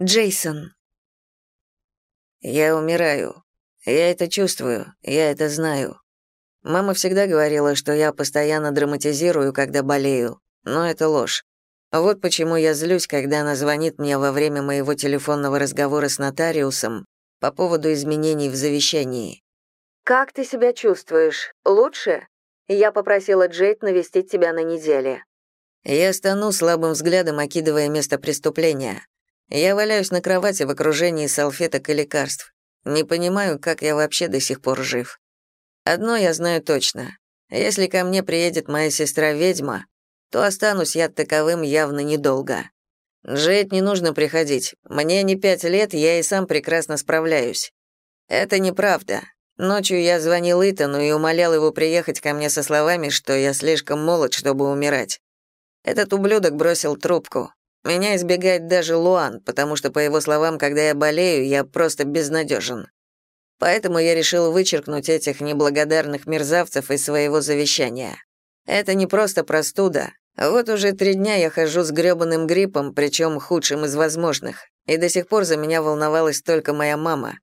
Джейсон. Я умираю. Я это чувствую, я это знаю. Мама всегда говорила, что я постоянно драматизирую, когда болею, но это ложь. Вот почему я злюсь, когда она звонит мне во время моего телефонного разговора с нотариусом по поводу изменений в завещании. «Как ты себя чувствуешь? Лучше?» Я попросила Джейд навестить тебя на неделе. Я стану слабым взглядом, окидывая место преступления. Я валяюсь на кровати в окружении салфеток и лекарств. Не понимаю, как я вообще до сих пор жив. Одно я знаю точно. Если ко мне приедет моя сестра-ведьма, то останусь я таковым явно недолго. Жить не нужно приходить. Мне не пять лет, я и сам прекрасно справляюсь. Это неправда. Ночью я звонил Итану и умолял его приехать ко мне со словами, что я слишком молод, чтобы умирать. Этот ублюдок бросил трубку. Меня избегает даже Луан, потому что, по его словам, когда я болею, я просто безнадежен. Поэтому я решил вычеркнуть этих неблагодарных мерзавцев из своего завещания. Это не просто простуда. Вот уже три дня я хожу с грёбаным гриппом, причем худшим из возможных, и до сих пор за меня волновалась только моя мама.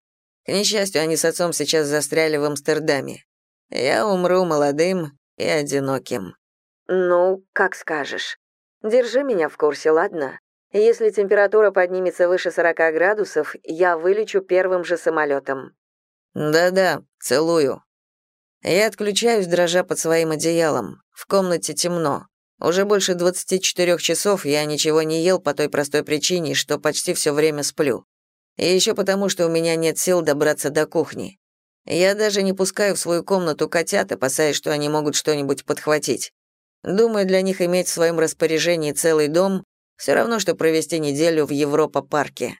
К несчастью, они с отцом сейчас застряли в Амстердаме. Я умру молодым и одиноким. «Ну, как скажешь. Держи меня в курсе, ладно? Если температура поднимется выше 40 градусов, я вылечу первым же самолетом. «Да-да, целую». Я отключаюсь, дрожа под своим одеялом. В комнате темно. Уже больше 24 часов я ничего не ел по той простой причине, что почти все время сплю. И еще потому, что у меня нет сил добраться до кухни. Я даже не пускаю в свою комнату котят, опасаясь, что они могут что-нибудь подхватить. Думаю, для них иметь в своем распоряжении целый дом все равно, что провести неделю в Европа-парке.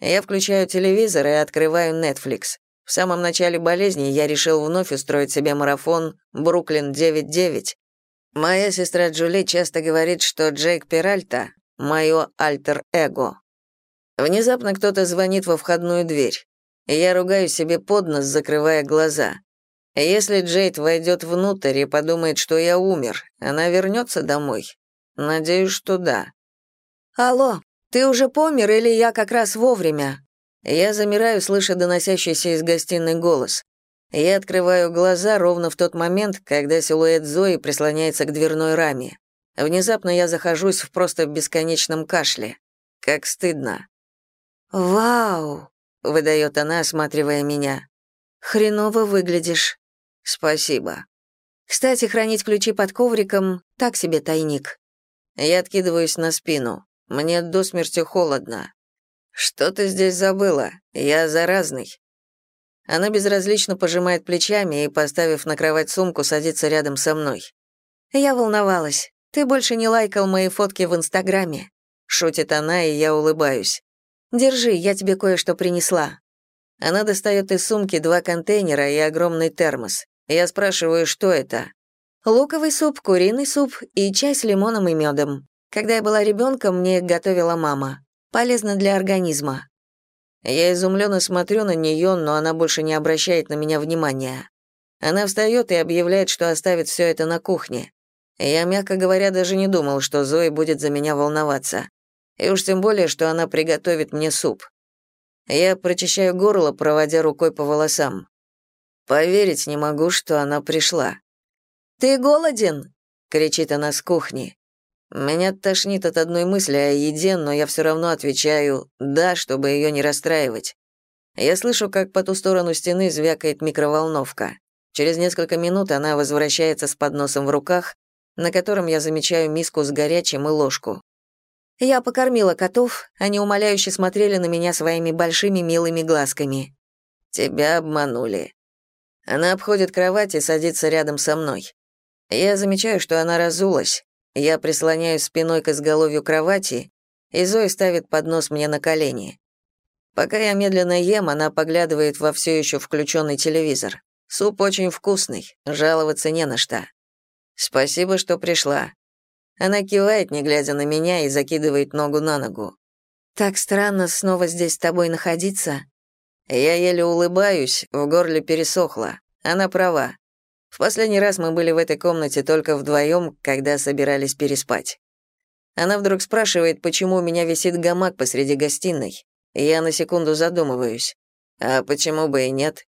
Я включаю телевизор и открываю Netflix. В самом начале болезни я решил вновь устроить себе марафон «Бруклин 9.9». Моя сестра Джули часто говорит, что Джейк Перальта — мое альтер-эго. Внезапно кто-то звонит во входную дверь. Я ругаю себе под нос, закрывая глаза. Если Джейд войдет внутрь и подумает, что я умер, она вернется домой? Надеюсь, что да. «Алло, ты уже помер или я как раз вовремя?» Я замираю, слыша доносящийся из гостиной голос. Я открываю глаза ровно в тот момент, когда силуэт Зои прислоняется к дверной раме. Внезапно я захожусь в просто бесконечном кашле. Как стыдно. «Вау!» — выдает она, осматривая меня. «Хреново выглядишь». «Спасибо». «Кстати, хранить ключи под ковриком — так себе тайник». Я откидываюсь на спину. Мне до смерти холодно. «Что ты здесь забыла? Я заразный». Она безразлично пожимает плечами и, поставив на кровать сумку, садится рядом со мной. «Я волновалась. Ты больше не лайкал мои фотки в Инстаграме». Шутит она, и я улыбаюсь. «Держи, я тебе кое-что принесла». Она достает из сумки два контейнера и огромный термос. Я спрашиваю, что это. Луковый суп, куриный суп и чай с лимоном и медом. Когда я была ребенком, мне готовила мама. Полезно для организма. Я изумленно смотрю на нее, но она больше не обращает на меня внимания. Она встает и объявляет, что оставит все это на кухне. Я, мягко говоря, даже не думал, что Зои будет за меня волноваться. И уж тем более, что она приготовит мне суп. Я прочищаю горло, проводя рукой по волосам. Поверить не могу, что она пришла. «Ты голоден?» — кричит она с кухни. Меня тошнит от одной мысли о еде, но я все равно отвечаю «да», чтобы ее не расстраивать. Я слышу, как по ту сторону стены звякает микроволновка. Через несколько минут она возвращается с подносом в руках, на котором я замечаю миску с горячим и ложку. Я покормила котов, они умоляюще смотрели на меня своими большими милыми глазками. Тебя обманули. Она обходит кровать и садится рядом со мной. Я замечаю, что она разулась. Я прислоняюсь спиной к изголовью кровати, и Зоя ставит поднос мне на колени. Пока я медленно ем, она поглядывает во все еще включенный телевизор. Суп очень вкусный, жаловаться не на что. Спасибо, что пришла. Она кивает, не глядя на меня, и закидывает ногу на ногу. «Так странно снова здесь с тобой находиться». Я еле улыбаюсь, в горле пересохло. Она права. В последний раз мы были в этой комнате только вдвоем, когда собирались переспать. Она вдруг спрашивает, почему у меня висит гамак посреди гостиной. Я на секунду задумываюсь. А почему бы и нет?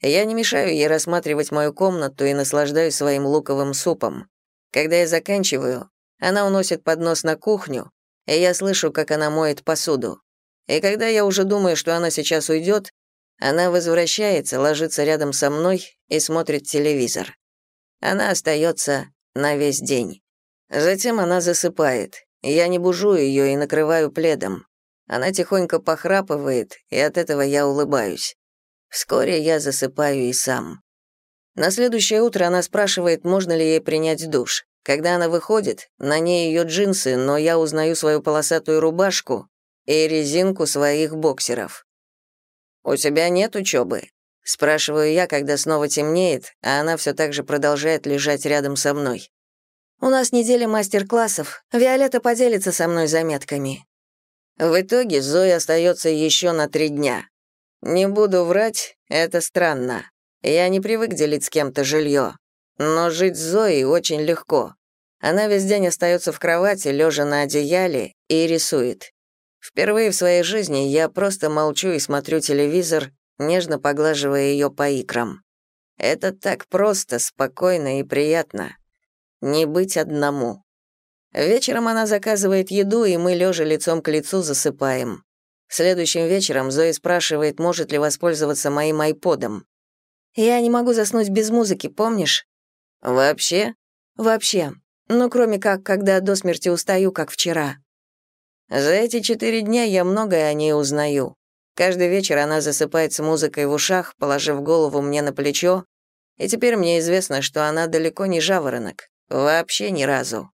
Я не мешаю ей рассматривать мою комнату и наслаждаюсь своим луковым супом. Когда я заканчиваю, она уносит поднос на кухню, и я слышу, как она моет посуду. И когда я уже думаю, что она сейчас уйдет, она возвращается, ложится рядом со мной и смотрит телевизор. Она остается на весь день. Затем она засыпает. Я не бужу ее и накрываю пледом. Она тихонько похрапывает, и от этого я улыбаюсь. Вскоре я засыпаю и сам. На следующее утро она спрашивает, можно ли ей принять душ. Когда она выходит, на ней ее джинсы, но я узнаю свою полосатую рубашку и резинку своих боксеров. «У тебя нет учебы?» Спрашиваю я, когда снова темнеет, а она все так же продолжает лежать рядом со мной. «У нас неделя мастер-классов. Виолетта поделится со мной заметками». В итоге Зоя остается еще на три дня. Не буду врать, это странно. Я не привык делить с кем-то жилье. Но жить с Зоей очень легко. Она весь день остается в кровати, лежа на одеяле, и рисует. Впервые в своей жизни я просто молчу и смотрю телевизор, нежно поглаживая ее по икрам. Это так просто, спокойно и приятно. Не быть одному. Вечером она заказывает еду, и мы, лежа лицом к лицу, засыпаем. Следующим вечером Зоя спрашивает, может ли воспользоваться моим айподом. «Я не могу заснуть без музыки, помнишь?» «Вообще?» «Вообще. Ну, кроме как, когда до смерти устаю, как вчера». За эти четыре дня я многое о ней узнаю. Каждый вечер она засыпает с музыкой в ушах, положив голову мне на плечо, и теперь мне известно, что она далеко не жаворонок. Вообще ни разу.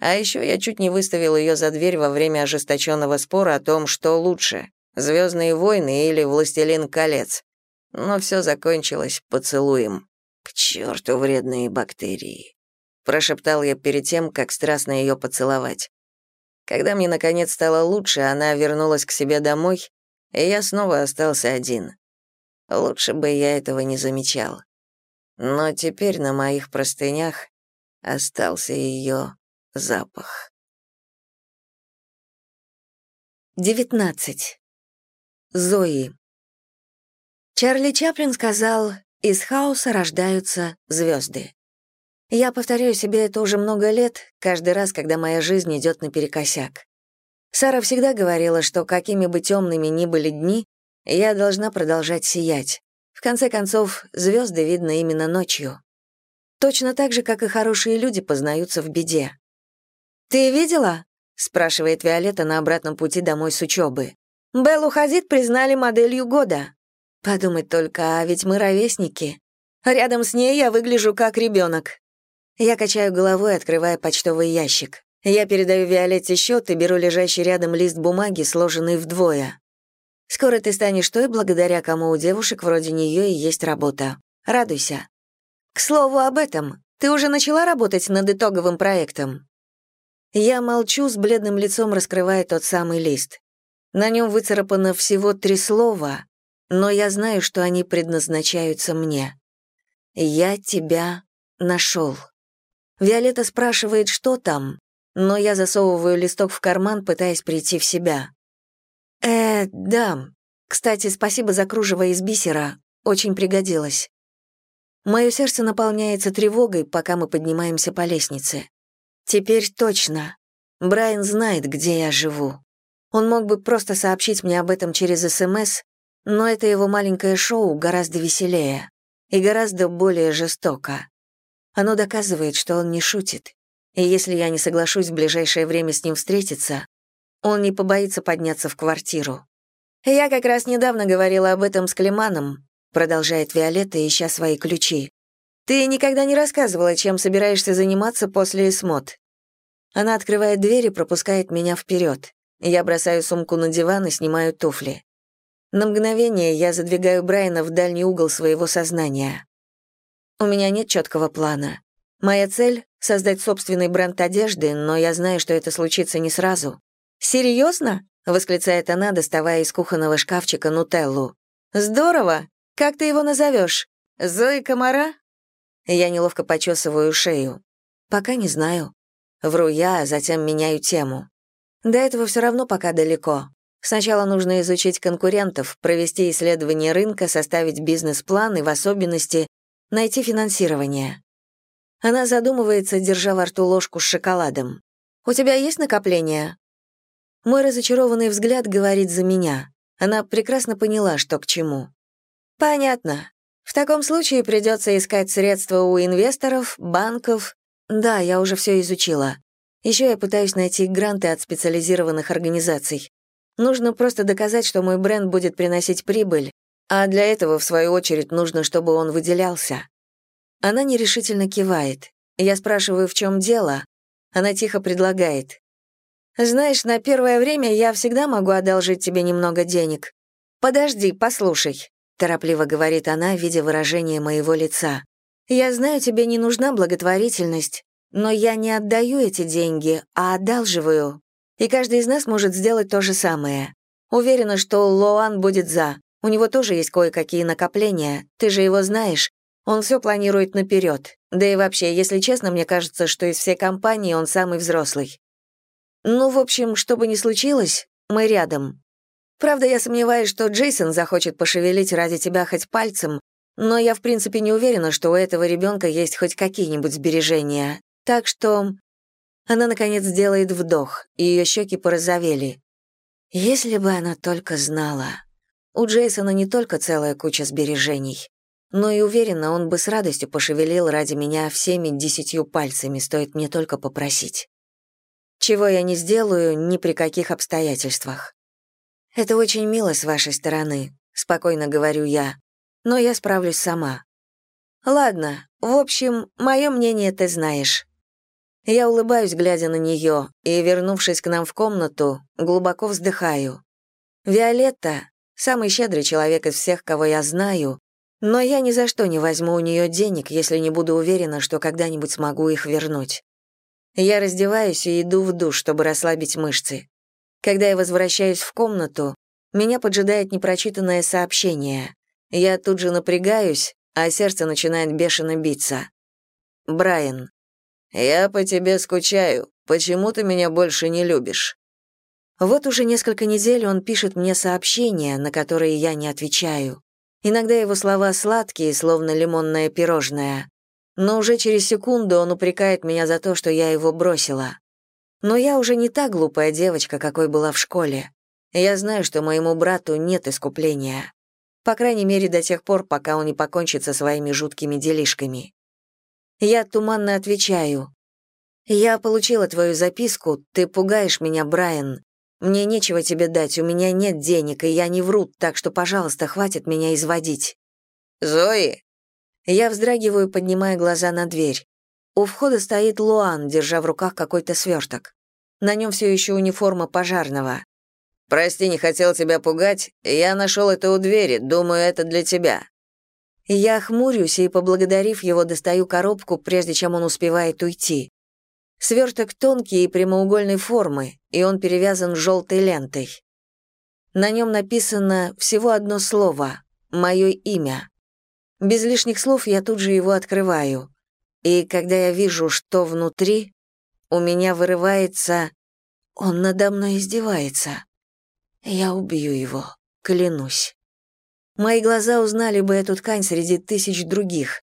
А еще я чуть не выставил ее за дверь во время ожесточенного спора о том, что лучше — «Звездные войны» или «Властелин колец». Но все закончилось поцелуем. «К черту вредные бактерии», — прошептал я перед тем, как страстно ее поцеловать. Когда мне, наконец, стало лучше, она вернулась к себе домой, и я снова остался один. Лучше бы я этого не замечал. Но теперь на моих простынях остался ее запах. 19. Зои. Чарли Чаплин сказал, из хаоса рождаются звезды. Я повторяю себе это уже много лет, каждый раз, когда моя жизнь идет наперекосяк. Сара всегда говорила, что какими бы темными ни были дни, я должна продолжать сиять. В конце концов, звезды видно именно ночью. Точно так же, как и хорошие люди познаются в беде. «Ты видела?» — спрашивает Виолетта на обратном пути домой с учебы. «Беллу Хазид признали моделью года». Подумать только, а ведь мы ровесники. Рядом с ней я выгляжу как ребенок. Я качаю головой, открывая почтовый ящик. Я передаю Виолетте счет и беру лежащий рядом лист бумаги, сложенный вдвое. Скоро ты станешь той, благодаря кому у девушек вроде нее и есть работа. Радуйся. К слову об этом, ты уже начала работать над итоговым проектом? Я молчу, с бледным лицом раскрывая тот самый лист. На нем выцарапано всего три слова, но я знаю, что они предназначаются мне. «Я тебя нашел». Виолетта спрашивает, что там, но я засовываю листок в карман, пытаясь прийти в себя. «Э, да. Кстати, спасибо за кружево из бисера. Очень пригодилось». Мое сердце наполняется тревогой, пока мы поднимаемся по лестнице. Теперь точно. Брайан знает, где я живу. Он мог бы просто сообщить мне об этом через СМС, но это его маленькое шоу гораздо веселее и гораздо более жестоко. Оно доказывает, что он не шутит. И если я не соглашусь в ближайшее время с ним встретиться, он не побоится подняться в квартиру. «Я как раз недавно говорила об этом с Климаном», продолжает Виолетта, ища свои ключи. «Ты никогда не рассказывала, чем собираешься заниматься после СМОТ». Она открывает дверь и пропускает меня вперед. Я бросаю сумку на диван и снимаю туфли. На мгновение я задвигаю Брайана в дальний угол своего сознания. У меня нет четкого плана. Моя цель — создать собственный бренд одежды, но я знаю, что это случится не сразу. «Серьезно?» — восклицает она, доставая из кухонного шкафчика нутеллу. «Здорово! Как ты его назовешь? Зои Комара?» Я неловко почесываю шею. «Пока не знаю». Вру я, а затем меняю тему. До этого все равно пока далеко. Сначала нужно изучить конкурентов, провести исследование рынка, составить бизнес-план и, в особенности, найти финансирование. Она задумывается, держа во рту ложку с шоколадом. «У тебя есть накопление?» Мой разочарованный взгляд говорит за меня. Она прекрасно поняла, что к чему. «Понятно. В таком случае придется искать средства у инвесторов, банков. Да, я уже все изучила. Еще я пытаюсь найти гранты от специализированных организаций. Нужно просто доказать, что мой бренд будет приносить прибыль, а для этого, в свою очередь, нужно, чтобы он выделялся. Она нерешительно кивает. Я спрашиваю, в чем дело. Она тихо предлагает. «Знаешь, на первое время я всегда могу одолжить тебе немного денег. Подожди, послушай», — торопливо говорит она, видя выражение моего лица. «Я знаю, тебе не нужна благотворительность, но я не отдаю эти деньги, а одалживаю. И каждый из нас может сделать то же самое. Уверена, что Лоан будет за. У него тоже есть кое-какие накопления. Ты же его знаешь. Он все планирует наперед. Да и вообще, если честно, мне кажется, что из всей компании он самый взрослый. Ну, в общем, что бы ни случилось, мы рядом. Правда, я сомневаюсь, что Джейсон захочет пошевелить ради тебя хоть пальцем, но я в принципе не уверена, что у этого ребенка есть хоть какие-нибудь сбережения. Так что... Она, наконец, делает вдох, и ее щеки порозовели. Если бы она только знала. У Джейсона не только целая куча сбережений, но и уверена, он бы с радостью пошевелил ради меня всеми десятью пальцами, стоит мне только попросить. Чего я не сделаю ни при каких обстоятельствах. Это очень мило с вашей стороны, спокойно говорю я, но я справлюсь сама. Ладно, в общем, мое мнение ты знаешь. Я улыбаюсь, глядя на нее, и, вернувшись к нам в комнату, глубоко вздыхаю. Виолетта — самый щедрый человек из всех, кого я знаю, но я ни за что не возьму у нее денег, если не буду уверена, что когда-нибудь смогу их вернуть. Я раздеваюсь и иду в душ, чтобы расслабить мышцы. Когда я возвращаюсь в комнату, меня поджидает непрочитанное сообщение. Я тут же напрягаюсь, а сердце начинает бешено биться. Брайан. «Я по тебе скучаю. Почему ты меня больше не любишь?» Вот уже несколько недель он пишет мне сообщения, на которые я не отвечаю. Иногда его слова сладкие, словно лимонное пирожное. Но уже через секунду он упрекает меня за то, что я его бросила. Но я уже не та глупая девочка, какой была в школе. Я знаю, что моему брату нет искупления. По крайней мере, до тех пор, пока он не покончит со своими жуткими делишками. Я туманно отвечаю. «Я получила твою записку, ты пугаешь меня, Брайан. Мне нечего тебе дать, у меня нет денег, и я не вру, так что, пожалуйста, хватит меня изводить». «Зои!» Я вздрагиваю, поднимая глаза на дверь. У входа стоит Луан, держа в руках какой-то сверток. На нем все еще униформа пожарного. «Прости, не хотел тебя пугать. Я нашел это у двери, думаю, это для тебя». Я хмурюсь и, поблагодарив его, достаю коробку, прежде чем он успевает уйти. Сверток тонкий и прямоугольной формы, и он перевязан желтой лентой. На нем написано всего одно слово — мое имя. Без лишних слов я тут же его открываю. И когда я вижу, что внутри, у меня вырывается... Он надо мной издевается. Я убью его, клянусь. Мои глаза узнали бы эту ткань среди тысяч других.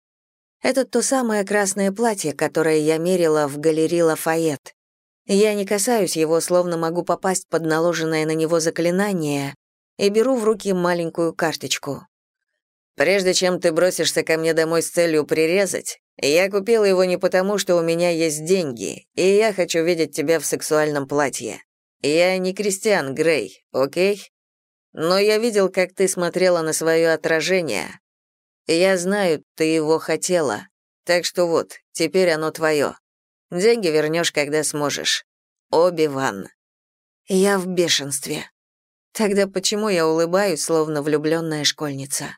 Это то самое красное платье, которое я мерила в галерее Лафайет. Я не касаюсь его, словно могу попасть под наложенное на него заклинание, и беру в руки маленькую карточку. «Прежде чем ты бросишься ко мне домой с целью прирезать, я купил его не потому, что у меня есть деньги, и я хочу видеть тебя в сексуальном платье. Я не Кристиан Грей, окей? Но я видел, как ты смотрела на свое отражение. Я знаю, ты его хотела. Так что вот, теперь оно твое. Деньги вернешь, когда сможешь. Оби-Ван». Я в бешенстве. Тогда почему я улыбаюсь, словно влюбленная школьница?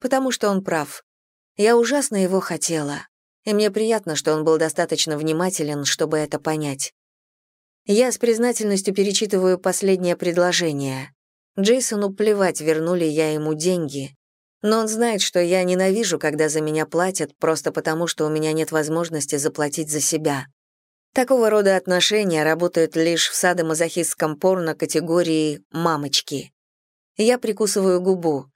Потому что он прав. Я ужасно его хотела. И мне приятно, что он был достаточно внимателен, чтобы это понять. Я с признательностью перечитываю последнее предложение. Джейсону плевать, вернули я ему деньги. Но он знает, что я ненавижу, когда за меня платят, просто потому что у меня нет возможности заплатить за себя. Такого рода отношения работают лишь в садомазохистском порно категории «мамочки». Я прикусываю губу.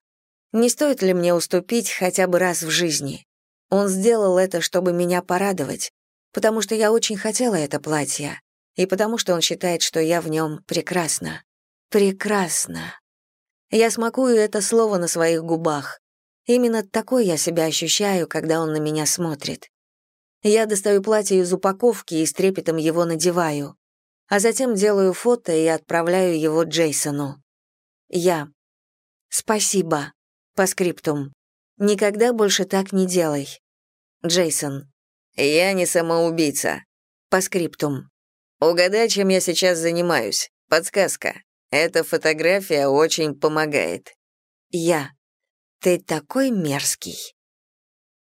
Не стоит ли мне уступить хотя бы раз в жизни? Он сделал это, чтобы меня порадовать, потому что я очень хотела это платье, и потому что он считает, что я в нем прекрасна. Прекрасно. Я смакую это слово на своих губах. Именно такой я себя ощущаю, когда он на меня смотрит. Я достаю платье из упаковки и с трепетом его надеваю, а затем делаю фото и отправляю его Джейсону. Я. Спасибо. По скриптум. Никогда больше так не делай. Джейсон. Я не самоубийца. По скриптум. Угадай, чем я сейчас занимаюсь. Подсказка. Эта фотография очень помогает. Я. Ты такой мерзкий.